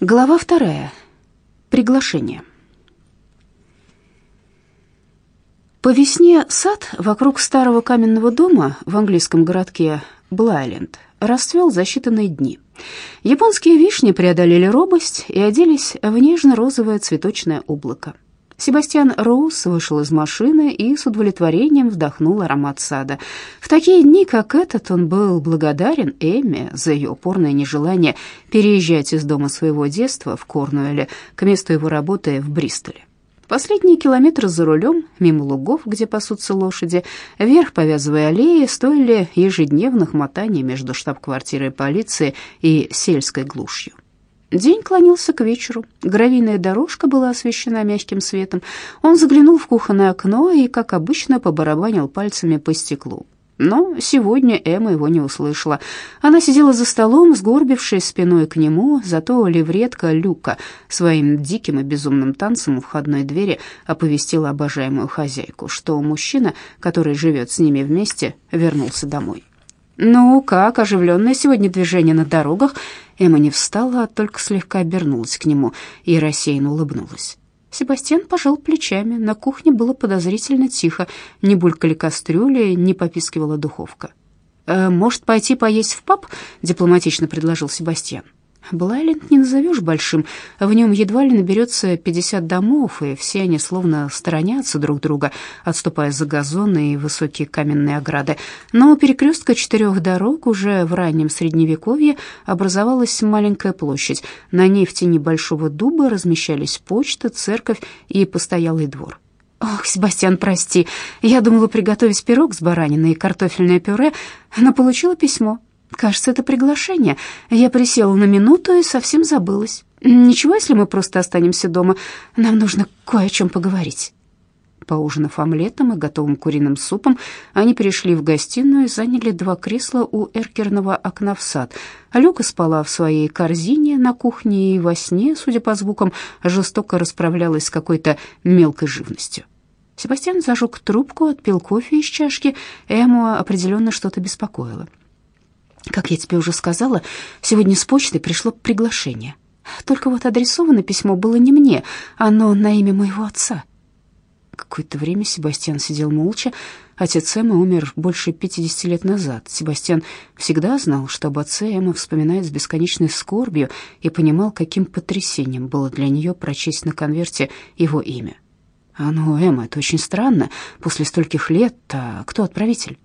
Глава вторая. Приглашение. По весне сад вокруг старого каменного дома в английском городке Блайленд расцвел за считанные дни. Японские вишни преодолели робость и оделись в нежно-розовое цветочное облако. Себастьян Роуз вышел из машины и с удовлетворением вдохнул аромат сада. В такие дни, как этот, он был благодарен Эмме за ее упорное нежелание переезжать из дома своего детства в Корнуэле к месту его работы в Бристоле. Последние километры за рулем, мимо лугов, где пасутся лошади, вверх по вязовой аллее, стоили ежедневных мотаний между штаб-квартирой полиции и сельской глушью. День клонился к вечеру. Гравийная дорожка была освещена мягким светом. Он заглянул в кухонное окно и, как обычно, побарабанил пальцами по стеклу. Но сегодня Эмма его не услышала. Она сидела за столом, сгорбившись спиной к нему, зато левретка Люка своим диким и безумным танцем у входной двери оповестила обожаемую хозяйку, что мужчина, который живет с ними вместе, вернулся домой. «Ну, как оживленное сегодня движение на дорогах?» Эмма не встала, а только слегка обернулась к нему и рассеянно улыбнулась. Себастьян пожал плечами. На кухне было подозрительно тихо. Не булькали кастрюли, не попискивала духовка. «Э, «Может, пойти поесть в паб?» — дипломатично предложил Себастьян. Блайленд не назовешь большим, в нем едва ли наберется 50 домов, и все они словно сторонятся друг друга, отступая за газоны и высокие каменные ограды. Но у перекрестка четырех дорог уже в раннем Средневековье образовалась маленькая площадь. На ней в тени большого дуба размещались почта, церковь и постоялый двор. «Ох, Себастьян, прости, я думала приготовить пирог с бараниной и картофельное пюре, но получила письмо». Кажется, это приглашение. Я присела на минуту и совсем забылась. Ничего, если мы просто останемся дома. Нам нужно кое о чем поговорить. Поужинав омлетом и готовым куриным супом, они перешли в гостиную и заняли два кресла у эркерного окна в сад. Люка спала в своей корзине на кухне и во сне, судя по звукам, жестоко расправлялась с какой-то мелкой живностью. Себастьян зажег трубку, отпил кофе из чашки. Эму определенно что-то беспокоило. Как я тебе уже сказала, сегодня с почты пришло приглашение. Только вот адресовано письмо было не мне, оно на имя моего отца. Какое-то время Себастьян сидел молча. Отец Эммы умер больше 50 лет назад. Себастьян всегда знал, что об отце Эмма вспоминает с бесконечной скорбью и понимал, каким потрясением было для нее прочесть на конверте его имя. А ну, Эмма, это очень странно. После стольких лет, а кто отправитель?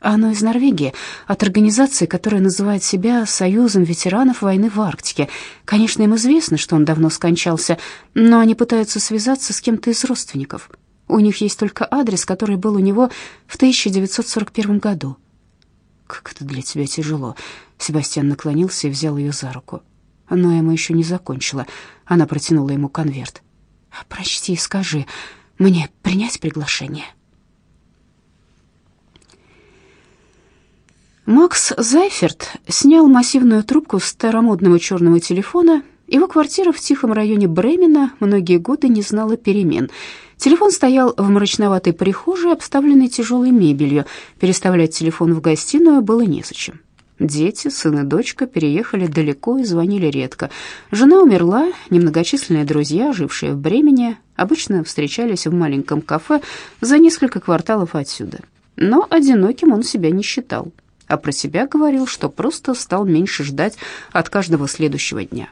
Оно из Норвегии, от организации, которая называет себя Союзом ветеранов войны в Арктике. Конечно, им известно, что он давно скончался, но они пытаются связаться с кем-то из родственников. У них есть только адрес, который был у него в 1941 году. «Как это для тебя тяжело!» Себастьян наклонился и взял ее за руку. Но Эмма еще не закончила. Она протянула ему конверт. «Прочти и скажи, мне принять приглашение?» Макс Зайферт снял массивную трубку старомодного черного телефона. Его квартира в тихом районе Бремена многие годы не знала перемен. Телефон стоял в мрачноватой прихожей, обставленной тяжелой мебелью. Переставлять телефон в гостиную было незачем. Дети, сын и дочка переехали далеко и звонили редко. Жена умерла, немногочисленные друзья, жившие в Бремене, обычно встречались в маленьком кафе за несколько кварталов отсюда. Но одиноким он себя не считал а про себя говорил, что просто стал меньше ждать от каждого следующего дня.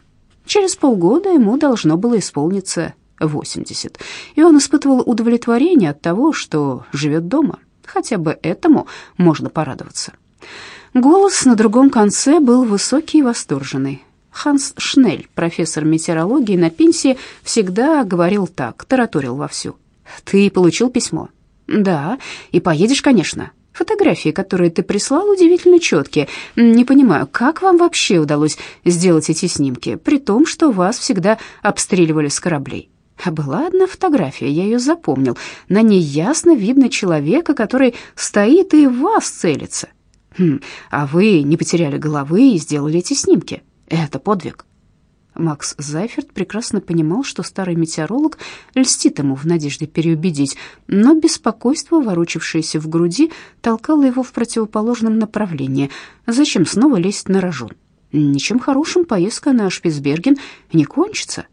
Через полгода ему должно было исполниться 80, и он испытывал удовлетворение от того, что живет дома. Хотя бы этому можно порадоваться. Голос на другом конце был высокий и восторженный. Ханс Шнель, профессор метеорологии на пенсии, всегда говорил так, тараторил вовсю. «Ты получил письмо?» «Да, и поедешь, конечно. Фотографии, которые ты прислал, удивительно четкие. Не понимаю, как вам вообще удалось сделать эти снимки, при том, что вас всегда обстреливали с кораблей? А была одна фотография, я ее запомнил. На ней ясно видно человека, который стоит и в вас целится. Хм, а вы не потеряли головы и сделали эти снимки. Это подвиг. Макс Зайферт прекрасно понимал, что старый метеоролог льстит ему в надежде переубедить, но беспокойство, ворочавшееся в груди, толкало его в противоположном направлении. Зачем снова лезть на рожон? ничем хорошим поездка на Шпицберген не кончится.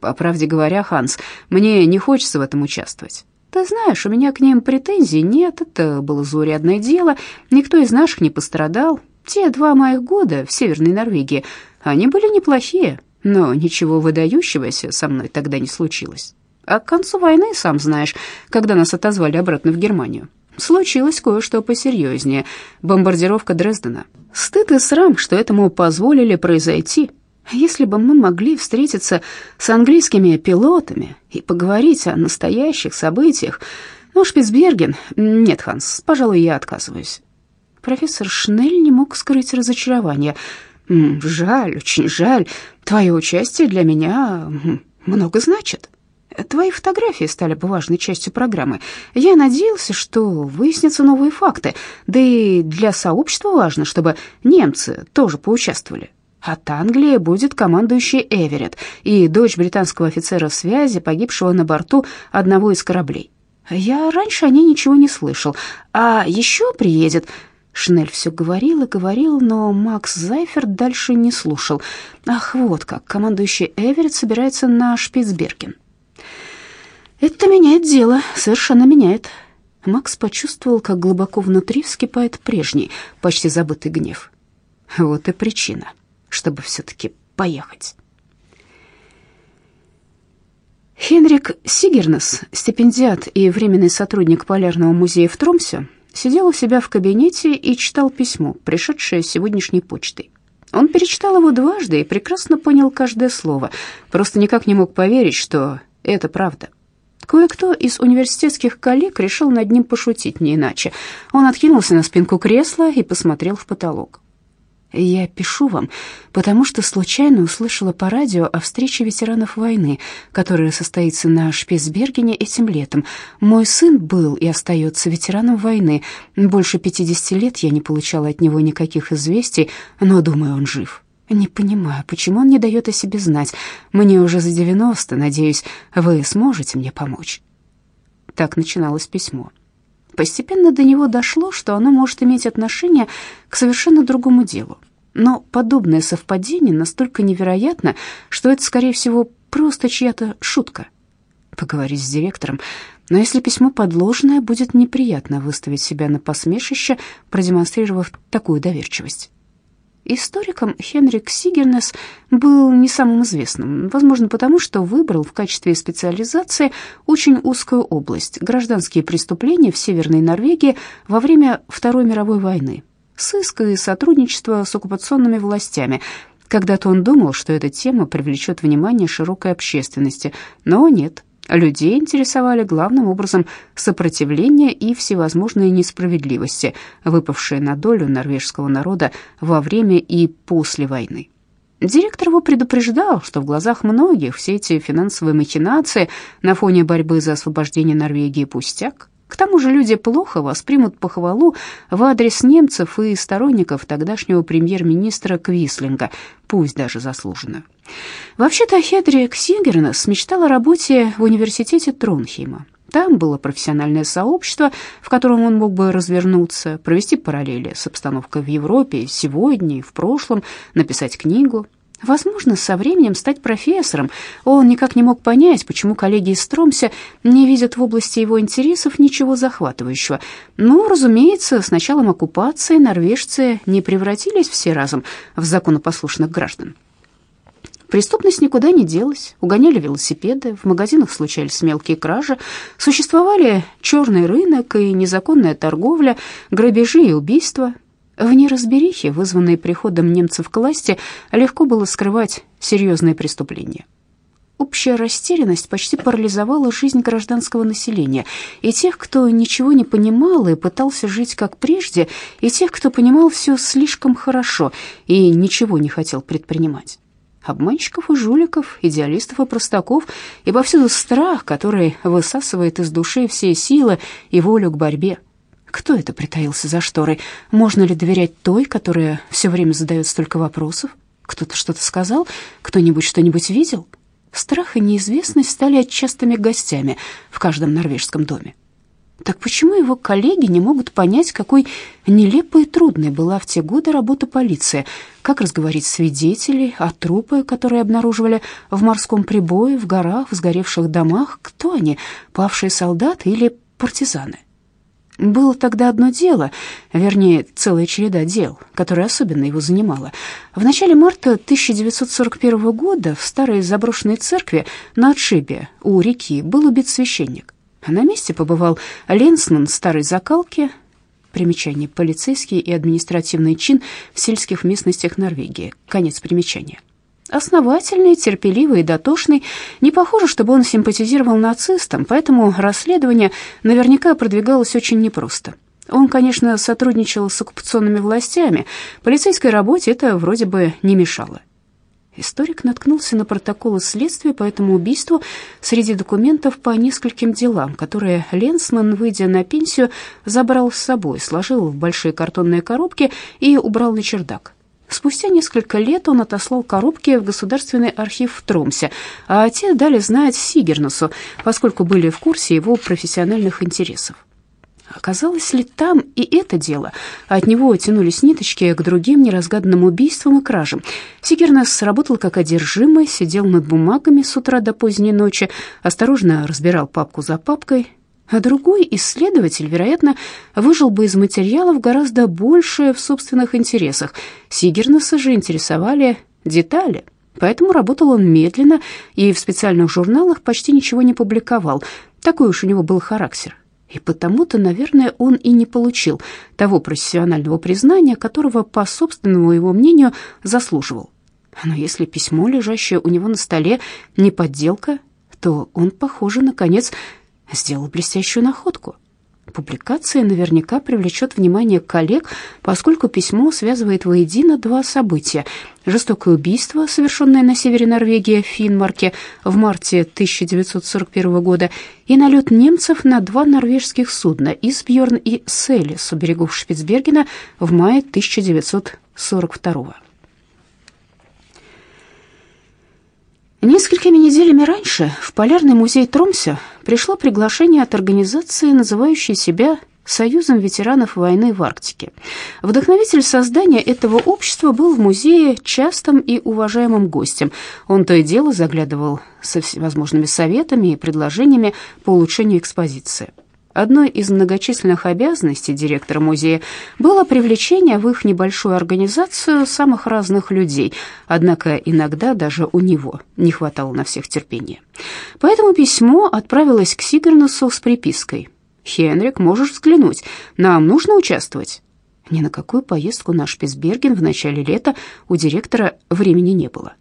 По правде говоря, Ханс, мне не хочется в этом участвовать. Ты знаешь, у меня к ним претензий нет, это было заурядное дело, никто из наших не пострадал. Те два моих года в Северной Норвегии, они были неплохие, но ничего выдающегося со мной тогда не случилось. А к концу войны, сам знаешь, когда нас отозвали обратно в Германию, случилось кое-что посерьезнее. Бомбардировка Дрездена. Стыд и срам, что этому позволили произойти. Если бы мы могли встретиться с английскими пилотами и поговорить о настоящих событиях, ну, Шпицберген... Нет, Ханс, пожалуй, я отказываюсь. Профессор Шнель не мог скрыть разочарование. «Жаль, очень жаль. Твое участие для меня много значит». Твои фотографии стали бы важной частью программы. Я надеялся, что выяснятся новые факты. Да и для сообщества важно, чтобы немцы тоже поучаствовали. От Англии будет командующий Эверетт и дочь британского офицера связи, погибшего на борту одного из кораблей. Я раньше о ней ничего не слышал. А еще приедет... Шнель все говорил и говорил, но Макс Зайферт дальше не слушал. Ах, вот как, командующий Эверетт собирается на Шпицберген. Это меняет дело, совершенно меняет. Макс почувствовал, как глубоко внутри вскипает прежний, почти забытый гнев. Вот и причина, чтобы все-таки поехать. Хенрик Сигернес, стипендиат и временный сотрудник Полярного музея в Тромсе, сидел у себя в кабинете и читал письмо, пришедшее сегодняшней почтой. Он перечитал его дважды и прекрасно понял каждое слово, просто никак не мог поверить, что это правда. Кое-кто из университетских коллег решил над ним пошутить, не иначе. Он откинулся на спинку кресла и посмотрел в потолок. «Я пишу вам, потому что случайно услышала по радио о встрече ветеранов войны, которая состоится на Шпицбергене этим летом. Мой сын был и остается ветераном войны. Больше 50 лет я не получала от него никаких известий, но, думаю, он жив». Не понимаю, почему он не дает о себе знать. Мне уже за девяносто, надеюсь, вы сможете мне помочь. Так начиналось письмо. Постепенно до него дошло, что оно может иметь отношение к совершенно другому делу. Но подобное совпадение настолько невероятно, что это, скорее всего, просто чья-то шутка. Поговорить с директором. Но если письмо подложное, будет неприятно выставить себя на посмешище, продемонстрировав такую доверчивость. Историком Хенрик Сигернес был не самым известным, возможно, потому что выбрал в качестве специализации очень узкую область – гражданские преступления в Северной Норвегии во время Второй мировой войны, сыск и сотрудничество с оккупационными властями. Когда-то он думал, что эта тема привлечет внимание широкой общественности, но нет. Людей интересовали главным образом сопротивление и всевозможные несправедливости, выпавшие на долю норвежского народа во время и после войны. Директор его предупреждал, что в глазах многих все эти финансовые махинации на фоне борьбы за освобождение Норвегии пустяк. К тому же люди плохо воспримут похвалу в адрес немцев и сторонников тогдашнего премьер-министра Квислинга, пусть даже заслуженную. Вообще-то Хедрик Сингернес мечтал о работе в университете Тронхейма. Там было профессиональное сообщество, в котором он мог бы развернуться, провести параллели с обстановкой в Европе сегодня и в прошлом, написать книгу. Возможно, со временем стать профессором. Он никак не мог понять, почему коллеги из Тромся не видят в области его интересов ничего захватывающего. Ну, разумеется, с началом оккупации норвежцы не превратились все разом в законопослушных граждан. Преступность никуда не делась, угоняли велосипеды, в магазинах случались мелкие кражи, существовали черный рынок и незаконная торговля, грабежи и убийства. В неразберихе, вызванной приходом немцев к власти, легко было скрывать серьезные преступления. Общая растерянность почти парализовала жизнь гражданского населения, и тех, кто ничего не понимал и пытался жить как прежде, и тех, кто понимал все слишком хорошо и ничего не хотел предпринимать обманщиков и жуликов, идеалистов и простаков, и повсюду страх, который высасывает из души все силы и волю к борьбе. Кто это притаился за шторой? Можно ли доверять той, которая все время задает столько вопросов? Кто-то что-то сказал? Кто-нибудь что-нибудь видел? Страх и неизвестность стали частыми гостями в каждом норвежском доме. Так почему его коллеги не могут понять, какой нелепой и трудной была в те годы работа полиции? Как разговорить свидетелей о трупы, которые обнаруживали в морском прибое, в горах, в сгоревших домах? Кто они, павшие солдаты или партизаны? Было тогда одно дело, вернее, целая череда дел, которое особенно его занимало. В начале марта 1941 года в старой заброшенной церкви на отшибе у реки был убит священник. На месте побывал Ленсман старой закалки, примечание полицейский и административный чин в сельских местностях Норвегии. Конец примечания. Основательный, терпеливый и дотошный. Не похоже, чтобы он симпатизировал нацистам, поэтому расследование наверняка продвигалось очень непросто. Он, конечно, сотрудничал с оккупационными властями. Полицейской работе это вроде бы не мешало. Историк наткнулся на протоколы следствия по этому убийству среди документов по нескольким делам, которые Ленсман, выйдя на пенсию, забрал с собой, сложил в большие картонные коробки и убрал на чердак. Спустя несколько лет он отослал коробки в Государственный архив в Тромсе, а те дали знать Сигернусу, поскольку были в курсе его профессиональных интересов. Оказалось ли там и это дело? От него тянулись ниточки к другим неразгаданным убийствам и кражам. Сигернес работал как одержимый, сидел над бумагами с утра до поздней ночи, осторожно разбирал папку за папкой, а другой исследователь, вероятно, выжил бы из материалов гораздо больше в собственных интересах. Сигернеса же интересовали детали, поэтому работал он медленно и в специальных журналах почти ничего не публиковал. Такой уж у него был характер. И потому-то, наверное, он и не получил того профессионального признания, которого, по собственному его мнению, заслуживал. Но если письмо, лежащее у него на столе, не подделка, то он, похоже, наконец сделал блестящую находку. Публикация наверняка привлечет внимание коллег, поскольку письмо связывает воедино два события. Жестокое убийство, совершенное на севере Норвегии, в Финмарке, в марте 1941 года, и налет немцев на два норвежских судна «Исбьерн» и «Селис» у берегов Шпицбергена в мае 1942 года. Несколькими неделями раньше в Полярный музей Тромсе пришло приглашение от организации, называющей себя Союзом ветеранов войны в Арктике. Вдохновитель создания этого общества был в музее частым и уважаемым гостем. Он то и дело заглядывал со всевозможными советами и предложениями по улучшению экспозиции. Одной из многочисленных обязанностей директора музея было привлечение в их небольшую организацию самых разных людей, однако иногда даже у него не хватало на всех терпения. Поэтому письмо отправилось к Сигернусу с припиской «Хенрик, можешь взглянуть, нам нужно участвовать». Ни на какую поездку на Шпицберген в начале лета у директора времени не было.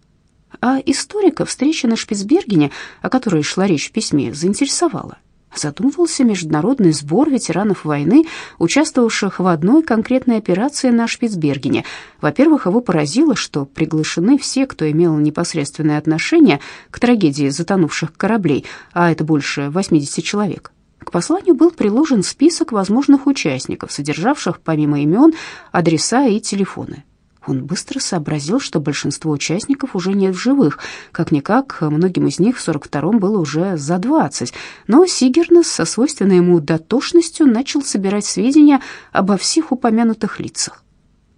А историка встреча на Шпицбергене, о которой шла речь в письме, заинтересовала задумывался международный сбор ветеранов войны, участвовавших в одной конкретной операции на Шпицбергене. Во-первых, его поразило, что приглашены все, кто имел непосредственное отношение к трагедии затонувших кораблей, а это больше 80 человек. К посланию был приложен список возможных участников, содержавших помимо имен адреса и телефоны. Он быстро сообразил, что большинство участников уже нет в живых. Как-никак, многим из них в 42-м было уже за 20. Но Сигернес со свойственной ему дотошностью начал собирать сведения обо всех упомянутых лицах.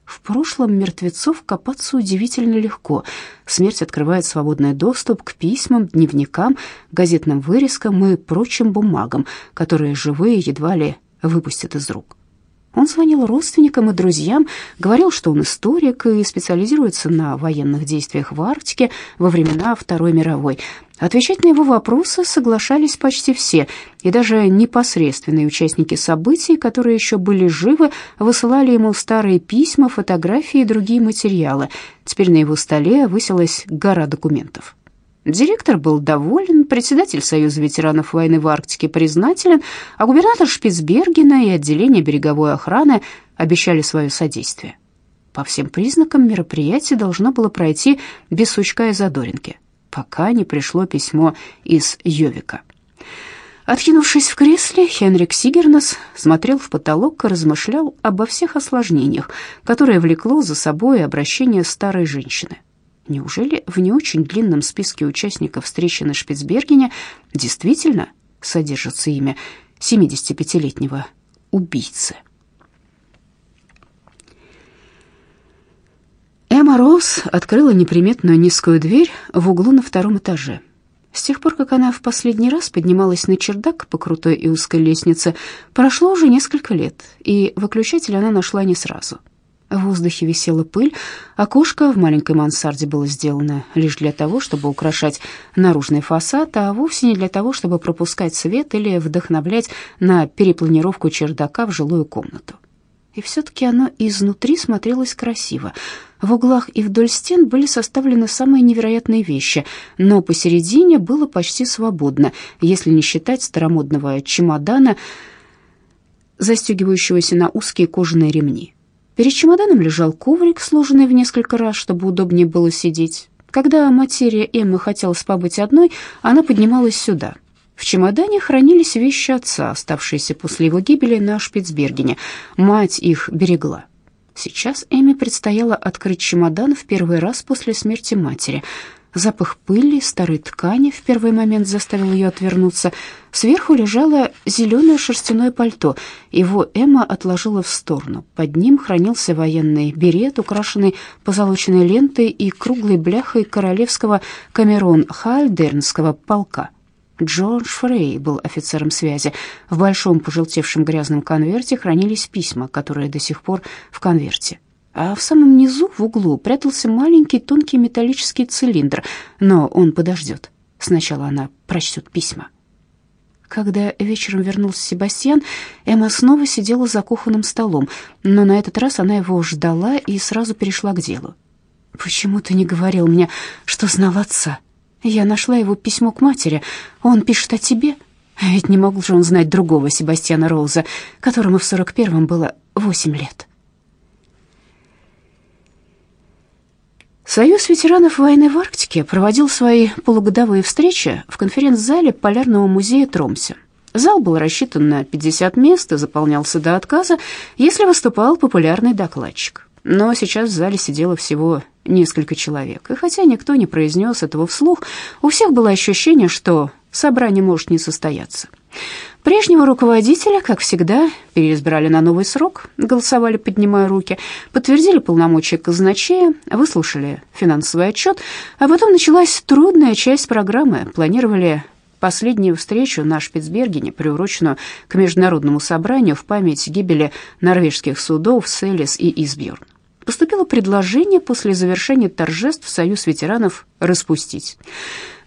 В прошлом мертвецов копаться удивительно легко. Смерть открывает свободный доступ к письмам, дневникам, газетным вырезкам и прочим бумагам, которые живые едва ли выпустят из рук. Он звонил родственникам и друзьям, говорил, что он историк и специализируется на военных действиях в Арктике во времена Второй мировой. Отвечать на его вопросы соглашались почти все, и даже непосредственные участники событий, которые еще были живы, высылали ему старые письма, фотографии и другие материалы. Теперь на его столе высилась гора документов. Директор был доволен, председатель Союза ветеранов войны в Арктике признателен, а губернатор Шпицбергена и отделение береговой охраны обещали свое содействие. По всем признакам мероприятие должно было пройти без сучка и задоринки, пока не пришло письмо из Йовика. Откинувшись в кресле, Хенрик Сигернес смотрел в потолок и размышлял обо всех осложнениях, которые влекло за собой обращение старой женщины. Неужели в не очень длинном списке участников встречи на Шпицбергене действительно содержится имя 75-летнего убийцы. Эмма Роуз открыла неприметную низкую дверь в углу на втором этаже. С тех пор, как она в последний раз поднималась на чердак по крутой и узкой лестнице, прошло уже несколько лет, и выключатель она нашла не сразу. В воздухе висела пыль, окошко в маленькой мансарде было сделано лишь для того, чтобы украшать наружный фасад, а вовсе не для того, чтобы пропускать свет или вдохновлять на перепланировку чердака в жилую комнату. И все-таки оно изнутри смотрелось красиво. В углах и вдоль стен были составлены самые невероятные вещи, но посередине было почти свободно, если не считать старомодного чемодана, застегивающегося на узкие кожаные ремни. Перед чемоданом лежал коврик, сложенный в несколько раз, чтобы удобнее было сидеть. Когда материя Эммы хотелось побыть одной, она поднималась сюда. В чемодане хранились вещи отца, оставшиеся после его гибели на Шпицбергене. Мать их берегла. Сейчас Эми предстояло открыть чемодан в первый раз после смерти матери. Запах пыли, старой ткани в первый момент заставил ее отвернуться. Сверху лежало зеленое шерстяное пальто. Его Эмма отложила в сторону. Под ним хранился военный берет, украшенный позолоченной лентой и круглой бляхой королевского Камерон Хальдернского полка. Джордж Фрей был офицером связи. В большом пожелтевшем грязном конверте хранились письма, которые до сих пор в конверте а в самом низу, в углу, прятался маленький тонкий металлический цилиндр, но он подождет. Сначала она прочтет письма. Когда вечером вернулся Себастьян, Эмма снова сидела за кухонным столом, но на этот раз она его ждала и сразу перешла к делу. «Почему ты не говорил мне, что знал отца? Я нашла его письмо к матери. Он пишет о тебе. Ведь не мог же он знать другого Себастьяна Роуза, которому в сорок первом было восемь лет». Союз ветеранов войны в Арктике проводил свои полугодовые встречи в конференц-зале Полярного музея Тромсе. Зал был рассчитан на 50 мест и заполнялся до отказа, если выступал популярный докладчик. Но сейчас в зале сидело всего несколько человек, и хотя никто не произнес этого вслух, у всех было ощущение, что собрание может не состояться. Прежнего руководителя, как всегда, переизбрали на новый срок, голосовали, поднимая руки, подтвердили полномочия казначея, выслушали финансовый отчет, а потом началась трудная часть программы. Планировали последнюю встречу на Шпицбергене, приуроченную к международному собранию в память гибели норвежских судов Селис и Избьерн поступило предложение после завершения торжеств Союз ветеранов распустить.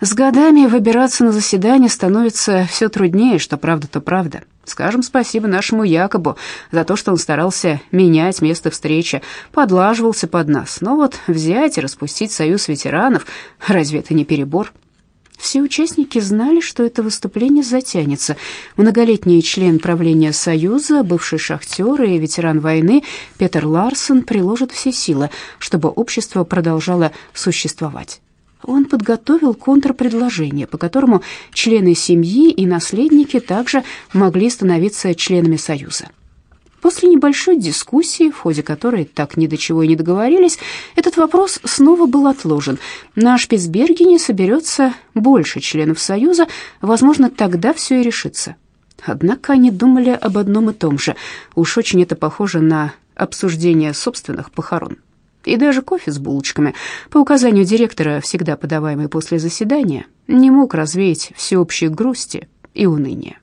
С годами выбираться на заседание становится все труднее, что правда, то правда. Скажем спасибо нашему Якобу за то, что он старался менять место встречи, подлаживался под нас. Но вот взять и распустить Союз ветеранов, разве это не перебор? Все участники знали, что это выступление затянется. Многолетний член правления Союза, бывший шахтер и ветеран войны Петер Ларсон приложит все силы, чтобы общество продолжало существовать. Он подготовил контрпредложение, по которому члены семьи и наследники также могли становиться членами Союза. После небольшой дискуссии, в ходе которой так ни до чего и не договорились, этот вопрос снова был отложен. На Шпицбергене соберется больше членов Союза, возможно, тогда все и решится. Однако они думали об одном и том же. Уж очень это похоже на обсуждение собственных похорон. И даже кофе с булочками, по указанию директора, всегда подаваемый после заседания, не мог развеять всеобщей грусти и уныния.